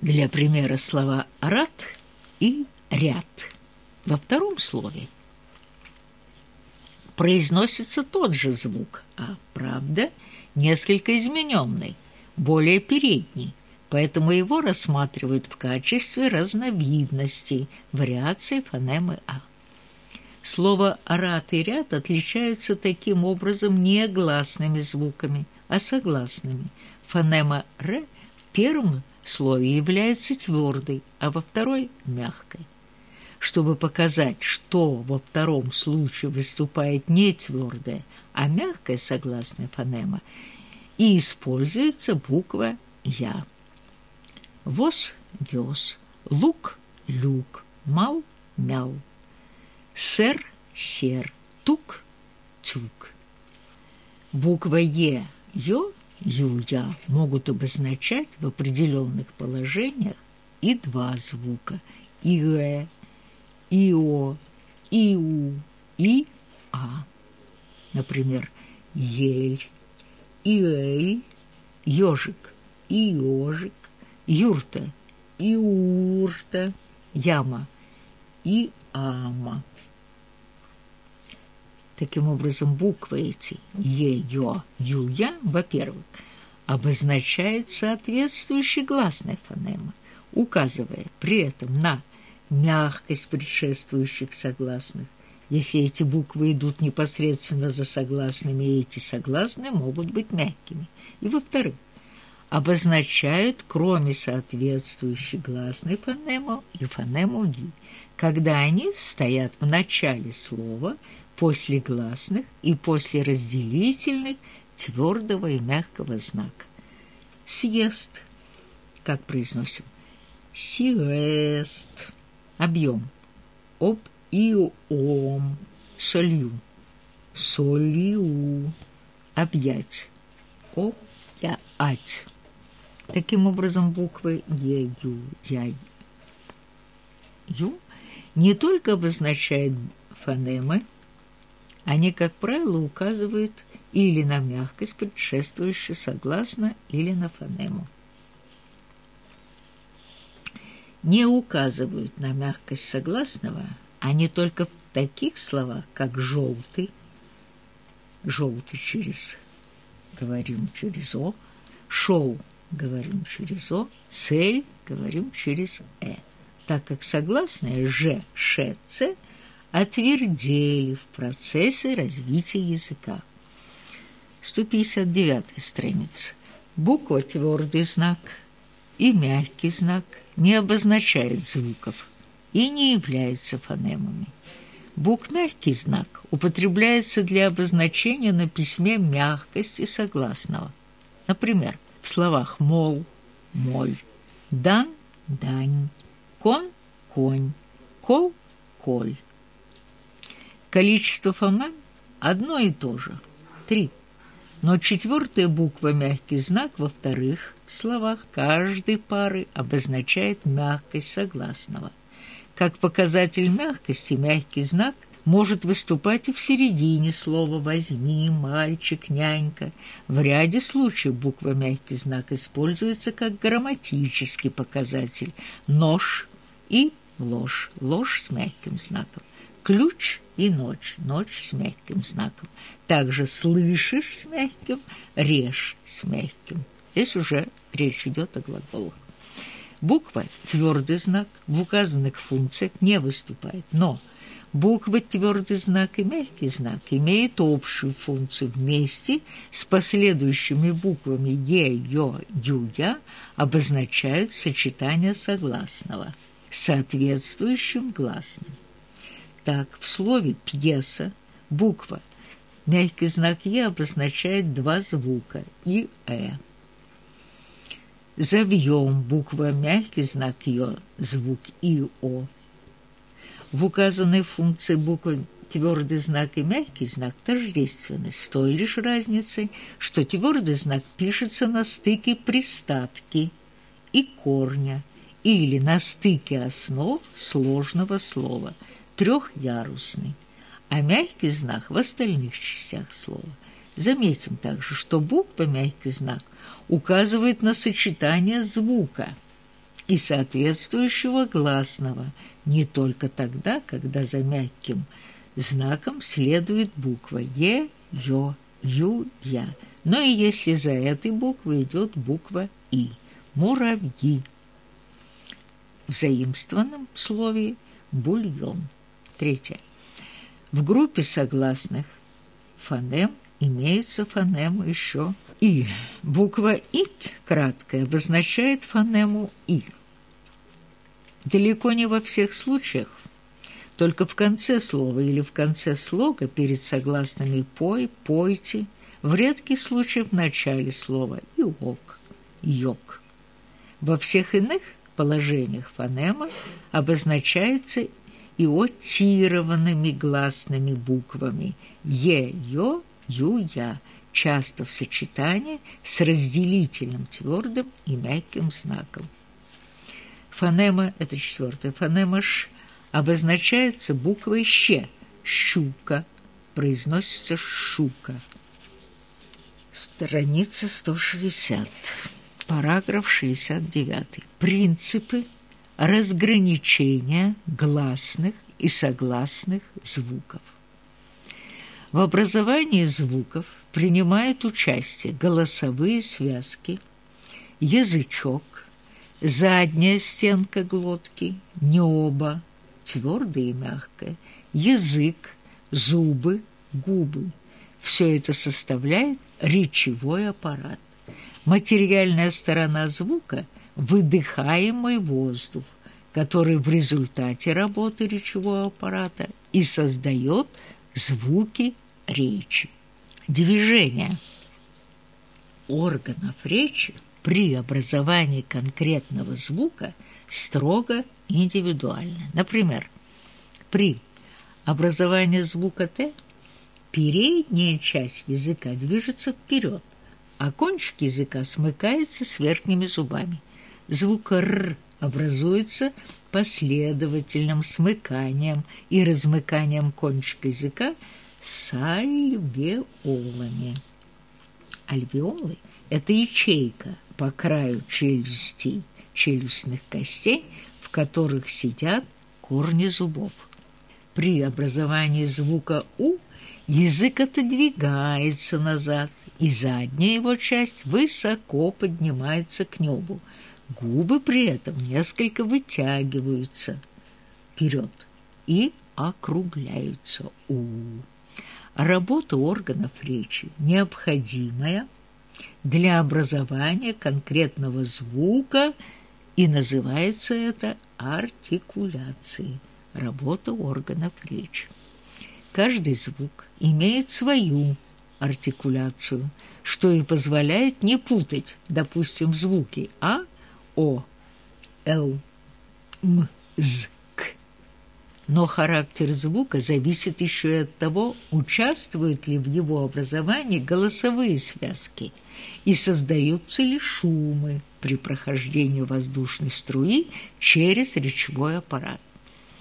Для примера слова «рад» и «ряд». Во втором слове произносится тот же звук, а, правда, несколько измененный, более передний, поэтому его рассматривают в качестве разновидности, вариации фонемы «а». Слово «рад» и «ряд» отличаются таким образом не гласными звуками, а согласными. Фонема «р» в первом слове является твердой, а во второй – мягкой. Чтобы показать, что во втором случае выступает не твердая, а мягкая согласная фонема, и используется буква «я». Воз – вёз, лук – люк, мал – мял, сэр – сер, тук – тюк. Буква «е» – «ё» «юя» могут обозначать в определенных положениях и два звука – «иэ», «ио», «иу», «и-а». Например, «ель», «иэль», «ёжик», «иёжик», «юрта», «иурта», «яма», «иама». Таким образом, буквы эти «е», «ё», «я», во-первых, обозначают соответствующие гласные фонемы, указывая при этом на мягкость предшествующих согласных. Если эти буквы идут непосредственно за согласными, эти согласные могут быть мягкими. И, во-вторых, обозначают, кроме соответствующей гласной фонему и фонему «ги», когда они стоят в начале слова – после гласных и после разделительных твердого и мягкого знака. Съест, как произносим, сиест, объем, об и ом, солью, солью, объять, об я ать. Таким образом, буквы Е, Ю, Я, Ю не только обозначают фонемы, они, как правило, указывают или на мягкость, предшествующую согласно, или на фонему. Не указывают на мягкость согласного, они только в таких словах, как «желтый», «желтый» через, говорим через «о», «шел» говорим через «о», «цель» говорим через «э», так как согласные «ж», «ш», «ц» – отвердели в процессе развития языка. 159 страница. Буква «твердый знак» и «мягкий знак» не обозначает звуков и не являются фонемами. Бук «мягкий знак» употребляется для обозначения на письме мягкости согласного. Например, в словах «мол» – «моль», «дан» – «дань», «кон» – «конь», «кол» – «коль». Количество фонем одно и то же – три. Но четвертая буква «мягкий знак» во вторых словах каждой пары обозначает мягкость согласного. Как показатель мягкости мягкий знак может выступать и в середине слова «возьми», «мальчик», «нянька». В ряде случаев буква «мягкий знак» используется как грамматический показатель «нож» и «ложь», «ложь» с мягким знаком ключ и ночь, ночь с мягким знаком. Также слышишь с мягким, режь с мягким. Здесь уже речь идет о глаголах. Буква «твердый знак» в указанных функциях не выступает, но буква «твердый знак» и «мягкий знак» имеют общую функцию вместе с последующими буквами «е», «ё», «ю», «я» обозначают сочетание согласного соответствующим гласным. Так, в слове «пьеса» буква мягкий знак «е» обозначает два звука «и», «э». Завьем буква мягкий знак «ё», звук «и», «о». В указанной функции буквы твердый знак и мягкий знак тождественны с той лишь разницей, что твердый знак пишется на стыке приставки и корня или на стыке основ сложного слова – трехярусный, а мягкий знак в остальных частях слова. Заметим также, что буква «мягкий знак» указывает на сочетание звука и соответствующего гласного не только тогда, когда за мягким знаком следует буква «е», «ё», «ю», «я», но и если за этой буквой идет буква «и» – «муравьи». В заимствованном слове «бульон». Третье. В группе согласных фонем имеется фонема еще «и». Буква «ит» краткая обозначает фонему «и». Далеко не во всех случаях. Только в конце слова или в конце слога перед согласными «пой», «пойте», в редких случаях в начале слова «иок», «йок». Во всех иных положениях фонема обозначается иотированными гласными буквами «е», «ё», «ю», «я», часто в сочетании с разделительным твердым и мягким знаком. Фонема, это четвертая фонема «ш», обозначается буквой «щ», «щука», произносится «шука». Страница 160, параграф 69. Принципы разграничения гласных и согласных звуков. В образовании звуков принимают участие голосовые связки, язычок, задняя стенка глотки, небо, твердое и мягкое, язык, зубы, губы. Все это составляет речевой аппарат. Материальная сторона звука – выдыхаемый воздух, который в результате работы речевого аппарата и создает звуки речи. Движение органов речи при образовании конкретного звука строго индивидуально. Например, при образовании звука «т» передняя часть языка движется вперед, а кончик языка смыкается с верхними зубами. Звук «р» образуется последовательным смыканием и размыканием кончика языка с альвеолами. Альвеолы – это ячейка по краю челюстей, челюстных костей, в которых сидят корни зубов. При образовании звука «у» язык отодвигается назад, и задняя его часть высоко поднимается к небу. Губы при этом несколько вытягиваются вперед и округляются «у». Работа органов речи необходимая для образования конкретного звука и называется это артикуляцией, работа органов речи. Каждый звук имеет свою артикуляцию, что и позволяет не путать, допустим, звуки А, О, Л, М, З, К. Но характер звука зависит еще и от того, участвуют ли в его образовании голосовые связки и создаются ли шумы при прохождении воздушной струи через речевой аппарат.